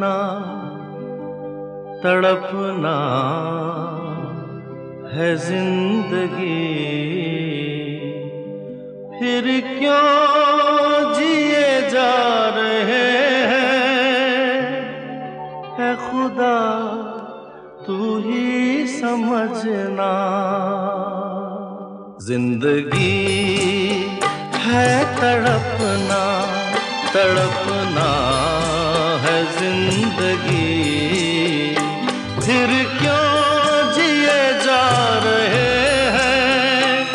तड़पना तड़पना है ज़िंदगी। फिर क्यों जिए जा रहे हैं? है खुदा, तू ही समझना। ज़िंदगी है तड़पना तड़पना। ज़िंदगी। फिर क्यों जिए जा रहे हैं?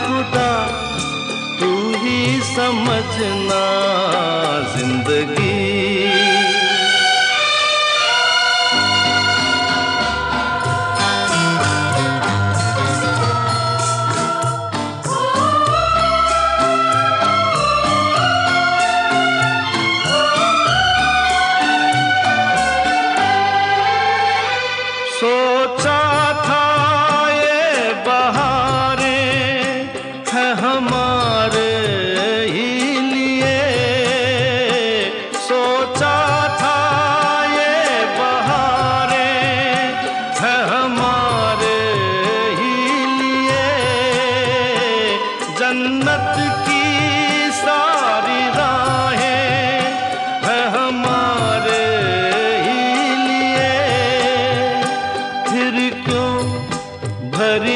खुदा तू ही समझना।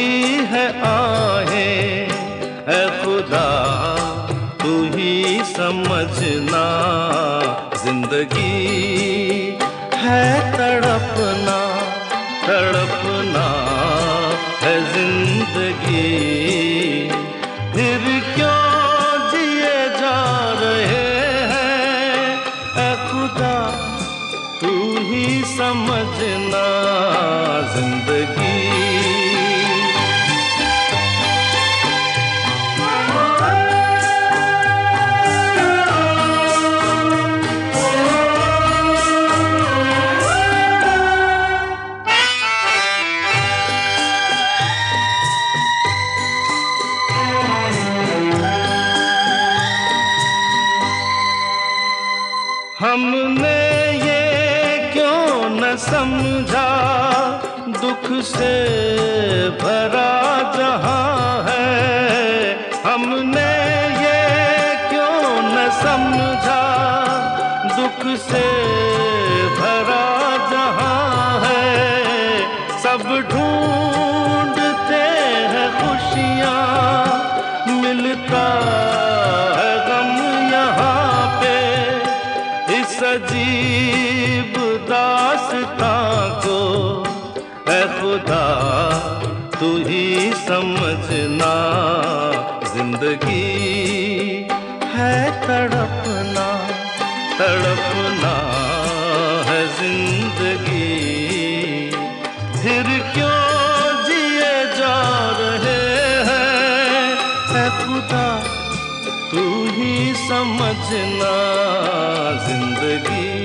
भरी है आहे। है खुदा, तू ही समझना, ज़िंदगी है तड़पना तड़पना है ज़िंदगी। फिर क्यों जिए जा रहे हैं? है खुदा, तू ही समझना, ज़िंदगी समझा, दुख से भरा जहाँ है। हमने ये क्यों न समझा, दुख से भरा जहाँ है। सब ढूंढते हैं खुशियाँ, मिलता दास्तां को है खुदा, तू ही समझना ज़िंदगी है तड़पना तड़पना है ज़िंदगी। फिर क्यों जिए जा रहे हैं? है खुदा, तू ही समझना ज़िंदगी।